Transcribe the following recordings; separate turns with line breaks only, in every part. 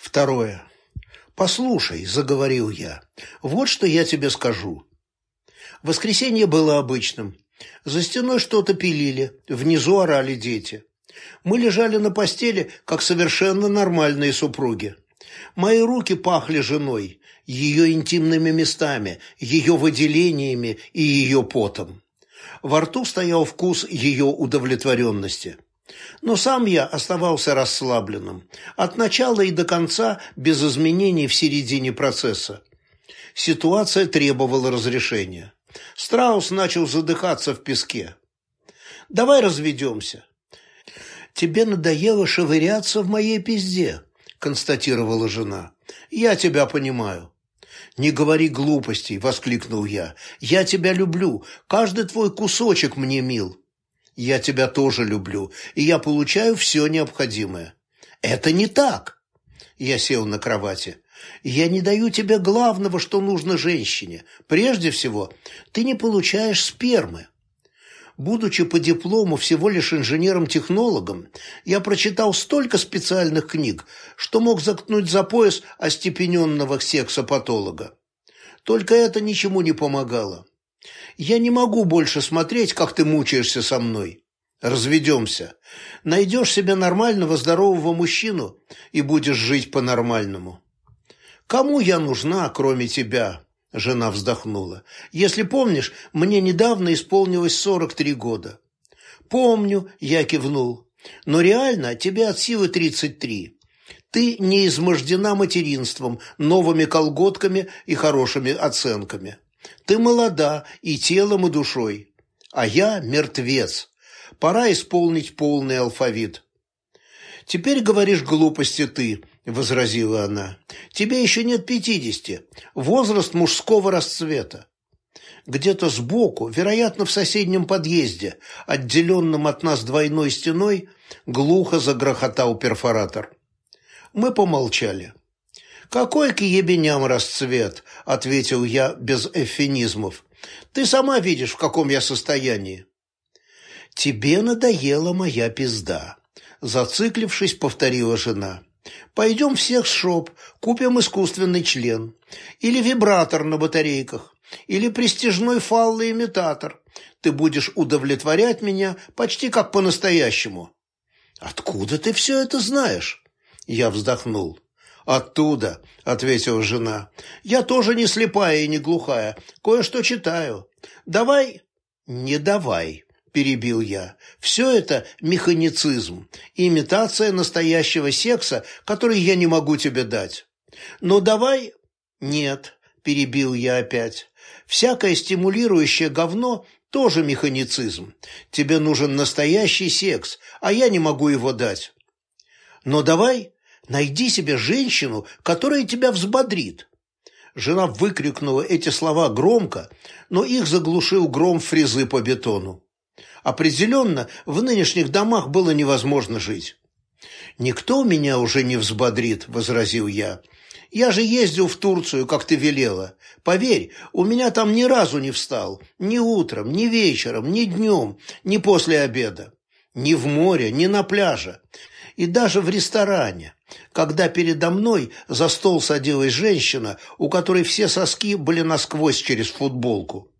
Второе. «Послушай», — заговорил я, — «вот что я тебе скажу». Воскресенье было обычным. За стеной что-то пилили, внизу орали дети. Мы лежали на постели, как совершенно нормальные супруги. Мои руки пахли женой, ее интимными местами, ее выделениями и ее потом. Во рту стоял вкус ее удовлетворенности. Но сам я оставался расслабленным, от начала и до конца без изменений в середине процесса. Ситуация требовала разрешения. Страус начал задыхаться в песке. «Давай разведемся». «Тебе надоело шевыряться в моей пизде», – констатировала жена. «Я тебя понимаю». «Не говори глупостей», – воскликнул я. «Я тебя люблю. Каждый твой кусочек мне мил». «Я тебя тоже люблю, и я получаю все необходимое». «Это не так!» Я сел на кровати. «Я не даю тебе главного, что нужно женщине. Прежде всего, ты не получаешь спермы». Будучи по диплому всего лишь инженером-технологом, я прочитал столько специальных книг, что мог заткнуть за пояс остепененного сексопатолога. Только это ничему не помогало. Я не могу больше смотреть, как ты мучаешься со мной. Разведемся. Найдешь себе нормального, здорового мужчину и будешь жить по-нормальному. Кому я нужна, кроме тебя?» Жена вздохнула. «Если помнишь, мне недавно исполнилось сорок три года». «Помню», — я кивнул. «Но реально тебе от силы тридцать три. Ты не измождена материнством, новыми колготками и хорошими оценками. Ты молода и телом, и душой. А я мертвец. Пора исполнить полный алфавит». «Теперь говоришь глупости ты», – возразила она. «Тебе еще нет пятидесяти. Возраст мужского расцвета». Где-то сбоку, вероятно, в соседнем подъезде, отделенном от нас двойной стеной, глухо загрохотал перфоратор. Мы помолчали. «Какой к ебеням расцвет?» – ответил я без эвфемизмов. «Ты сама видишь, в каком я состоянии». «Тебе надоела моя пизда», – зациклившись, повторила жена. Пойдем в шоп, купим искусственный член. Или вибратор на батарейках. Или престижной фаллоимитатор. Ты будешь удовлетворять меня почти как по-настоящему». «Откуда ты все это знаешь?» Я вздохнул. «Оттуда», — ответила жена. «Я тоже не слепая и не глухая. Кое-что читаю. Давай...» «Не давай», – перебил я. «Все это механицизм, имитация настоящего секса, который я не могу тебе дать. Но давай...» «Нет», – перебил я опять. «Всякое стимулирующее говно тоже механицизм. Тебе нужен настоящий секс, а я не могу его дать. Но давай найди себе женщину, которая тебя взбодрит». Жена выкрикнула эти слова громко, но их заглушил гром фрезы по бетону. Определенно, в нынешних домах было невозможно жить. «Никто меня уже не взбодрит», – возразил я. «Я же ездил в Турцию, как ты велела. Поверь, у меня там ни разу не встал. Ни утром, ни вечером, ни днем, ни после обеда. Ни в море, ни на пляже. И даже в ресторане, когда передо мной за стол садилась женщина, у которой все соски были насквозь через футболку.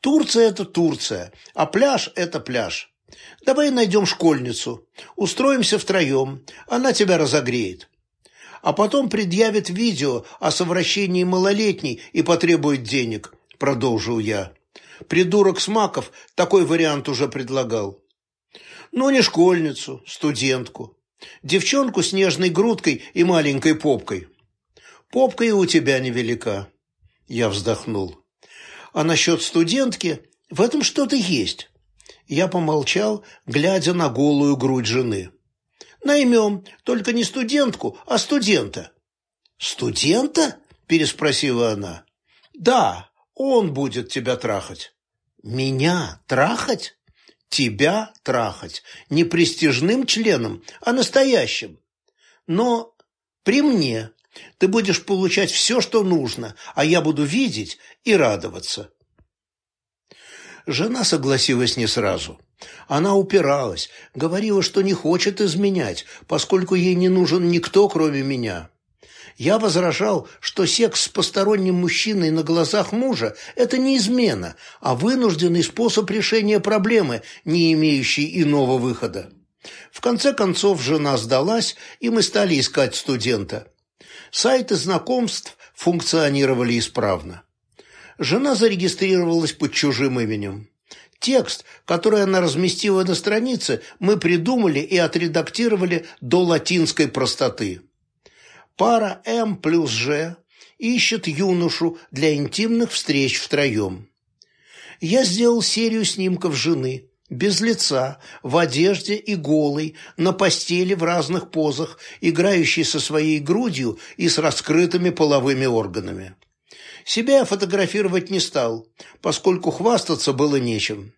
Турция – это Турция, а пляж – это пляж. Давай найдем школьницу, устроимся втроем, она тебя разогреет. А потом предъявит видео о совращении малолетней и потребует денег, продолжил я. Придурок Смаков такой вариант уже предлагал. Ну, не школьницу, студентку. Девчонку с нежной грудкой и маленькой попкой. Попка и у тебя невелика. Я вздохнул. А насчет студентки, в этом что-то есть. Я помолчал, глядя на голую грудь жены. Наймем, только не студентку, а студента. Студента? Переспросила она. Да, он будет тебя трахать. Меня трахать? Тебя трахать. Не престижным членом, а настоящим. Но при мне. Ты будешь получать все, что нужно, а я буду видеть и радоваться. Жена согласилась не сразу. Она упиралась, говорила, что не хочет изменять, поскольку ей не нужен никто, кроме меня. Я возражал, что секс с посторонним мужчиной на глазах мужа – это не измена, а вынужденный способ решения проблемы, не имеющий иного выхода. В конце концов, жена сдалась, и мы стали искать студента. Сайты знакомств функционировали исправно. Жена зарегистрировалась под чужим именем. Текст, который она разместила на странице, мы придумали и отредактировали до латинской простоты. Пара М плюс Ж ищет юношу для интимных встреч втроем. Я сделал серию снимков жены, без лица, в одежде и голой, на постели в разных позах, играющей со своей грудью и с раскрытыми половыми органами. Себя я фотографировать не стал, поскольку хвастаться было нечем.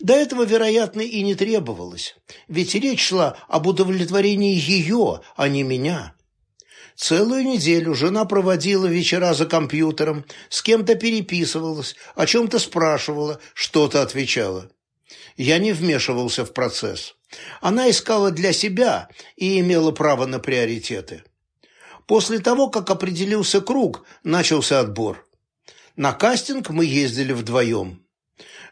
До этого, вероятно, и не требовалось, ведь речь шла об удовлетворении ее, а не меня. Целую неделю жена проводила вечера за компьютером, с кем-то переписывалась, о чем-то спрашивала, что-то отвечала. Я не вмешивался в процесс. Она искала для себя и имела право на приоритеты. После того, как определился круг, начался отбор. На кастинг мы ездили вдвоем.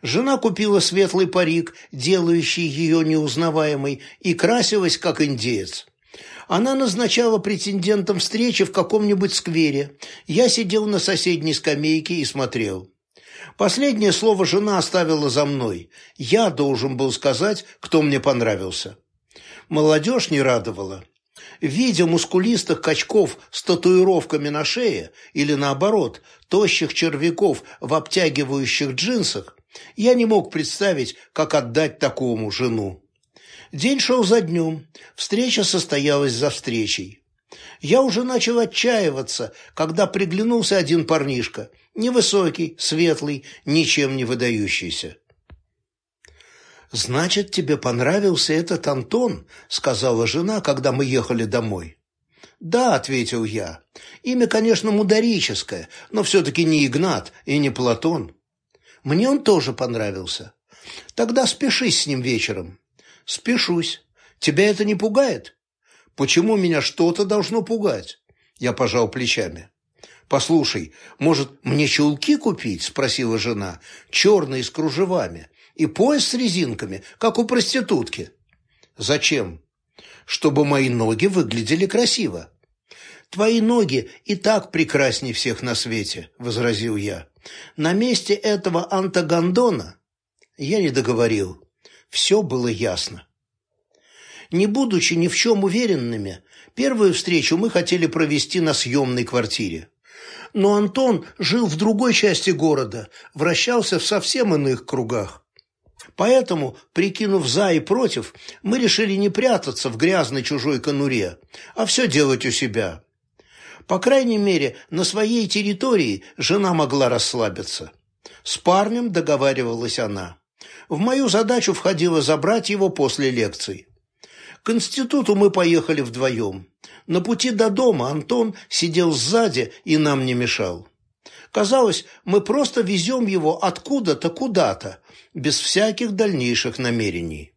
Жена купила светлый парик, делающий ее неузнаваемой, и красилась, как индеец. Она назначала претендентам встречи в каком-нибудь сквере. Я сидел на соседней скамейке и смотрел. Последнее слово жена оставила за мной. Я должен был сказать, кто мне понравился. Молодежь не радовала. Видя мускулистых качков с татуировками на шее или, наоборот, тощих червяков в обтягивающих джинсах, я не мог представить, как отдать такому жену. День шел за днем, встреча состоялась за встречей. Я уже начал отчаиваться, когда приглянулся один парнишка, невысокий, светлый, ничем не выдающийся. «Значит, тебе понравился этот Антон?» – сказала жена, когда мы ехали домой. «Да», – ответил я. «Имя, конечно, мударическое, но все-таки не Игнат и не Платон. Мне он тоже понравился. Тогда спешись с ним вечером». «Спешусь. Тебя это не пугает?» «Почему меня что-то должно пугать?» Я пожал плечами. «Послушай, может, мне чулки купить?» – спросила жена. «Черные с кружевами и пояс с резинками, как у проститутки. Зачем? Чтобы мои ноги выглядели красиво. Твои ноги и так прекрасней всех на свете, возразил я. На месте этого антагондона я не договорил. Все было ясно. Не будучи ни в чем уверенными, первую встречу мы хотели провести на съемной квартире. Но Антон жил в другой части города, вращался в совсем иных кругах. Поэтому, прикинув за и против, мы решили не прятаться в грязной чужой конуре, а все делать у себя. По крайней мере, на своей территории жена могла расслабиться. С парнем договаривалась она. В мою задачу входило забрать его после лекций. К институту мы поехали вдвоем. На пути до дома Антон сидел сзади и нам не мешал. Казалось, мы просто везем его откуда-то куда-то, без всяких дальнейших намерений.